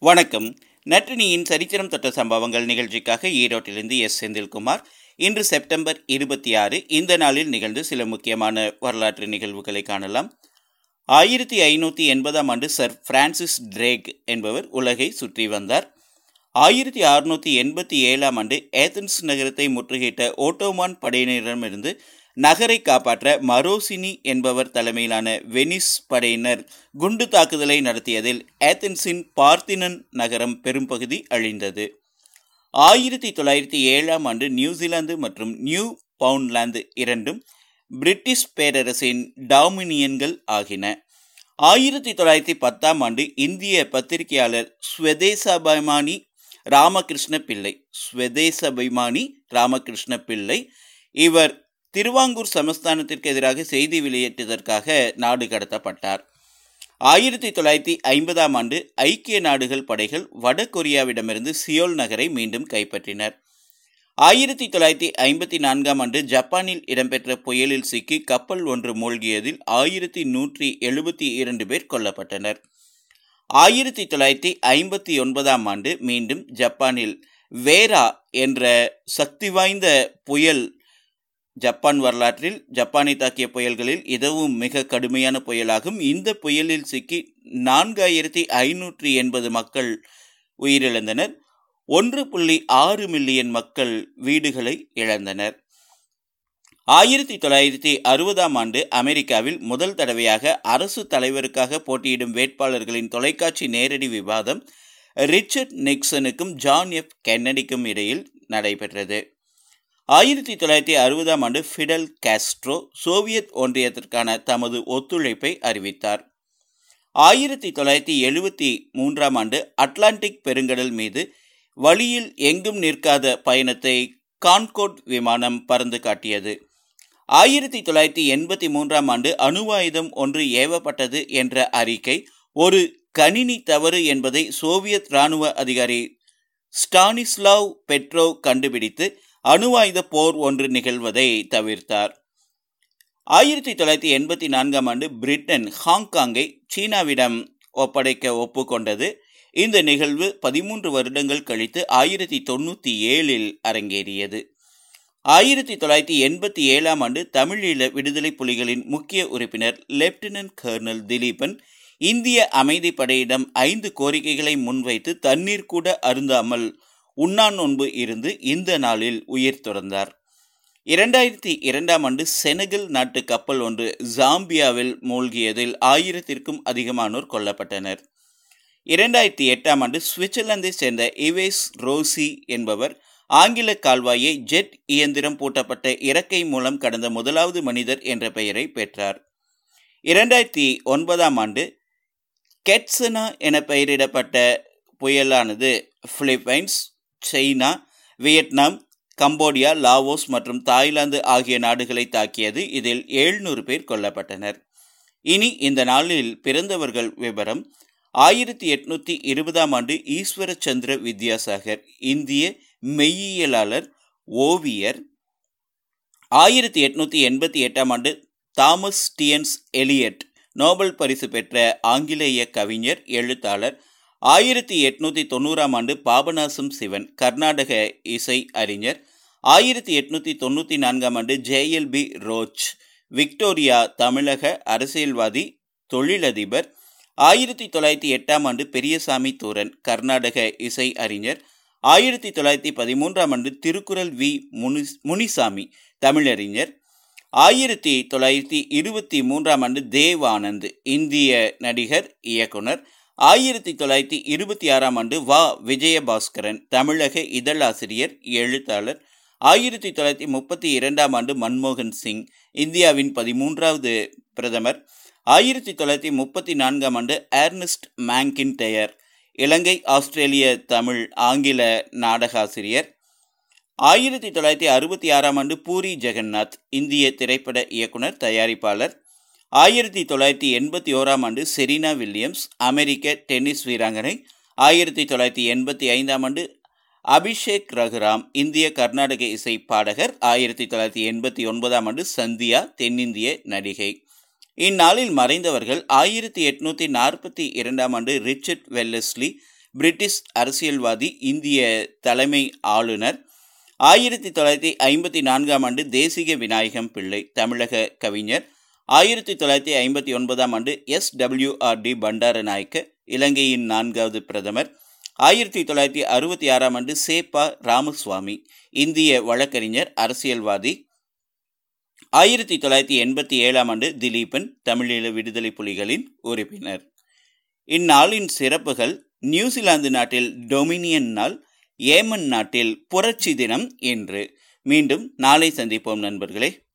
வணக்கம். நற்றினியின் சரித்திரம் தொட்ட சம்பவங்கள் நிகழ்ச்சிக்காக ஈரோட்டிலிருந்து எஸ். செந்தில்குமார். இன்று செப்டம்பர் இருபத்தி ஆறு இந்த நாளில் நிகழ்ந்து சில முக்கியமான வரலாற்று நிகழ்வுகளை காணலாம். ஆயிரத்தி ஐநூற்றி எண்பதாம் ஆண்டு சர் பிரான்சிஸ் ட்ரேக் என்பவர் உலகை சுற்றி வந்தார். ஆயிரத்தி அறுநூற்றி எண்பத்தி ஏழாம் ஆண்டு ஏதன்ஸ் நகரத்தை முற்றுகையிட்ட ஓட்டோமான் படையினரிடமிருந்து நகரை காப்பாற்ற மரோசினி என்பவர் தலைமையிலான வெனிஸ் படையினர் குண்டு தாக்குதலை நடத்தியதில் ஏத்தன்ஸின் பார்த்தினன் நகரம் பெரும்பகுதி அழிந்தது. ஆயிரத்தி தொள்ளாயிரத்தி ஏழாம் ஆண்டு நியூசிலாந்து மற்றும் நியூ பவுண்ட்லாந்து இரண்டும் பிரிட்டிஷ் பேரரசின் டாமினியன்கள் ஆகின. ஆயிரத்தி தொள்ளாயிரத்தி பத்தாம் ஆண்டு இந்திய பத்திரிகையாளர் ஸ்வதேசாபிமானி ராமகிருஷ்ண பிள்ளை ஸ்வதேசாபிமானி ராமகிருஷ்ண பிள்ளை இவர் திருவாங்கூர் சமஸ்தானத்திற்கு எதிராக செய்தி வெளியேற்றதற்காக நாடு கடத்தப்பட்டார். ஆயிரத்தி தொள்ளாயிரத்தி ஐம்பதாம் ஆண்டு ஐக்கிய நாடுகள் படைகள் வட கொரியாவிடமிருந்து சியோல் நகரை மீண்டும் கைப்பற்றினர். ஆயிரத்தி தொள்ளாயிரத்தி ஐம்பத்தி நான்காம் ஆண்டு ஜப்பானில் இடம்பெற்ற புயலில் சிக்கி கப்பல் ஒன்று மூழ்கியதில் ஆயிரத்தி நூற்றி எழுபத்தி இரண்டு பேர் கொல்லப்பட்டனர். ஆயிரத்தி தொள்ளாயிரத்தி ஐம்பத்தி ஒன்பதாம் ஆண்டு மீண்டும் ஜப்பானில் வேரா என்ற சக்தி வாய்ந்த புயல் ஜப்பான் வரலாற்றில் ஜப்பானை தாக்கிய புயல்களில் இதுவும் மிக கடுமையான புயலாகும். இந்த புயலில் சிக்கி நான்காயிரத்தி ஐநூற்றி எண்பது மக்கள் உயிரிழந்தனர். ஒன்று புள்ளி ஆறு மில்லியன் மக்கள் வீடுகளை இழந்தனர். ஆயிரத்தி தொள்ளாயிரத்தி அறுபதாம் ஆண்டு அமெரிக்காவில் முதல் தடவையாக அரசு தலைவருக்காக போட்டியிடும் வேட்பாளர்களின் தொலைக்காட்சி நேரடி விவாதம் ரிச்சர்ட் நிக்சனுக்கும் ஜான் எஃப் கென்னடிக்கும் இடையில் நடைபெற்றது. ஆயிரத்தி தொள்ளாயிரத்தி அறுபதாம் ஆண்டு ஃபிடல் காஸ்ட்ரோ சோவியத் ஒன்றியத்திற்கான தமது ஒத்துழைப்பை அறிவித்தார். ஆயிரத்தி தொள்ளாயிரத்தி எழுபத்தி மூன்றாம் ஆண்டு அட்லாண்டிக் பெருங்கடல் மீது வழியில் எங்கும் நிற்காத பயணத்தை கான்கோட் விமானம் பறந்து காட்டியது. ஆயிரத்தி தொள்ளாயிரத்தி எண்பத்தி மூன்றாம் ஆண்டு அணு ஆயுதம் ஒன்று ஏவப்பட்டது என்ற அறிக்கை ஒரு கணினி தவறு என்பதை சோவியத் இராணுவ அதிகாரி ஸ்டானிஸ்லாவ் பெட்ரோவ் கண்டுபிடித்து அணுவாயுத போர் ஒன்று நிகழ்வதை தவிர்த்தார். ஆயிரத்தி தொள்ளாயிரத்தி எண்பத்தி நான்காம் ஆண்டு பிரிட்டன் ஹாங்காங்கை சீனாவிடம் ஒப்படைக்க ஒப்புக்கொண்டது. இந்த நிகழ்வு பதிமூன்று வருடங்கள் கழித்து ஆயிரத்தி தொண்ணூற்றி ஏழில் அரங்கேறியது. ஆயிரத்தி தொள்ளாயிரத்தி எண்பத்தி ஏழாம் ஆண்டு தமிழீழ விடுதலை புலிகளின் முக்கிய உறுப்பினர் லெப்டினன்ட் கர்னல் திலீபன் இந்திய அமைதி படையிடம் ஐந்து கோரிக்கைகளை முன்வைத்து தண்ணீர் கூட அருந்தாமல் உண்ணா நோன்பு இருந்து இந்த நாளில் உயிர் துறந்தார். இரண்டாயிரத்தி இரண்டாம் ஆண்டு செனகல் நாட்டு கப்பல் ஒன்று ஜாம்பியாவில் மூழ்கியதில் ஆயிரத்திற்கும் அதிகமானோர் கொல்லப்பட்டனர். இரண்டாயிரத்தி எட்டாம் ஆண்டு சுவிட்சர்லாந்தை சேர்ந்த இவேஸ் ரோசி என்பவர் ஆங்கில கால்வாயை ஜெட் இயந்திரம் பூட்டப்பட்ட இறக்கை மூலம் கடந்த முதலாவது மனிதர் என்ற பெயரை பெற்றார். இரண்டாயிரத்தி ஒன்பதாம் ஆண்டு கெட்சனா என பெயரிடப்பட்ட புயலானது Philippines China Vietnam Cambodia Laos மற்றும் தாய்லாந்து ஆகிய நாடுகளை தாக்கியது. இதில் எழுநூறு பேர் கொல்லப்பட்டனர். இனி இந்த நாளில் பிறந்தவர்கள் விவரம். ஆயிரத்தி எட்நூத்தி இருபதாம் ஆண்டு ஈஸ்வர சந்திர வித்யாசாகர் இந்திய மெய்யியலாளர் ஓவியர். ஆயிரத்தி எட்நூத்தி எண்பத்தி எட்டாம் ஆண்டு தாமஸ் டியன்ஸ் எலியட் நோபல் பரிசு பெற்ற ஆங்கிலேய கவிஞர் எழுத்தாளர் ஆயிரத்தி எட்நூத்தி தொண்ணூறாம் ஆண்டு பாபநாசம் சிவன் கர்நாடக இசை அறிஞர். ஆயிரத்தி எட்நூத்தி தொண்ணூற்றி நான்காம் ஆண்டு ஜேஎல்பி ரோச் விக்டோரியா தமிழக அரசியல்வாதி தொழிலதிபர். ஆயிரத்தி தொள்ளாயிரத்தி எட்டாம் ஆண்டு பெரியசாமி தூரன் கர்நாடக இசை அறிஞர். ஆயிரத்தி தொள்ளாயிரத்தி பதிமூன்றாம் ஆண்டு திருக்குறள் வி. முனி முனிசாமி தமிழறிஞர். ஆயிரத்தி தொள்ளாயிரத்தி இருபத்தி மூன்றாம் ஆண்டு தேவ் ஆனந்த் இந்திய நடிகர் இயக்குனர். ஆயிரத்தி தொள்ளாயிரத்தி இருபத்தி ஆறாம் ஆண்டு வா. விஜயபாஸ்கரன் தமிழக இதழாசிரியர் எழுத்தாளர். ஆயிரத்தி தொள்ளாயிரத்தி முப்பத்தி இரண்டாம் ஆண்டு மன்மோகன் சிங் இந்தியாவின் பதிமூன்றாவது பிரதமர். ஆயிரத்தி தொள்ளாயிரத்தி முப்பத்தி நான்காம் ஆண்டு ஏர்னஸ்ட் மேங்கின் டயர் இலங்கை ஆஸ்திரேலிய தமிழ் ஆங்கில நாடகாசிரியர். ஆயிரத்தி தொள்ளாயிரத்தி அறுபத்தி ஆறாம் ஆண்டு பூரி ஜெகநாத் இந்திய திரைப்பட இயக்குனர் தயாரிப்பாளர். ஆயிரத்தி தொள்ளாயிரத்தி எண்பத்தி ஓராம் ஆண்டு செரீனா வில்லியம்ஸ் அமெரிக்க டென்னிஸ் வீராங்கனை. ஆயிரத்தி தொள்ளாயிரத்தி எண்பத்தி ஐந்தாம் ஆண்டு அபிஷேக் ரகுராம் இந்திய கர்நாடக இசை பாடகர். ஆயிரத்தி தொள்ளாயிரத்தி எண்பத்தி ஒன்பதாம் ஆண்டு சந்தியா தென்னிந்திய நடிகை. இந்நாளில் மறைந்தவர்கள் ஆயிரத்தி எட்நூத்தி நாற்பத்தி இரண்டாம் ஆண்டு ரிச்சர்ட் வெல்லஸ்லி பிரிட்டிஷ் அரசியல்வாதி இந்திய தலைமை ஆளுநர். ஆயிரத்தி தொள்ளாயிரத்தி ஐம்பத்தி நான்காம் ஆண்டு தேசிக விநாயகம் பிள்ளை தமிழக கவிஞர். ஆயிரத்தி தொள்ளாயிரத்தி ஐம்பத்தி ஒன்பதாம் ஆண்டு எஸ் டபிள்யூஆர்டி பண்டாரநாயக்க இலங்கையின் நான்காவது பிரதமர். ஆயிரத்தி தொள்ளாயிரத்தி அறுபத்தி ஆறாம் ஆண்டு சேப்பா ராமசுவாமி இந்திய வழக்கறிஞர் அரசியல்வாதி. ஆயிரத்தி தொள்ளாயிரத்தி எண்பத்தி ஏழாம் ஆண்டு திலீபன் தமிழீழ விடுதலை புலிகளின் உறுப்பினர். இந்நாளின் சிறப்புகள் நியூசிலாந்து நாட்டில் டொமினியன் நாள் ஏமன் நாட்டில் புரட்சி தினம் என்று. மீண்டும் நாளை சந்திப்போம் நண்பர்களே.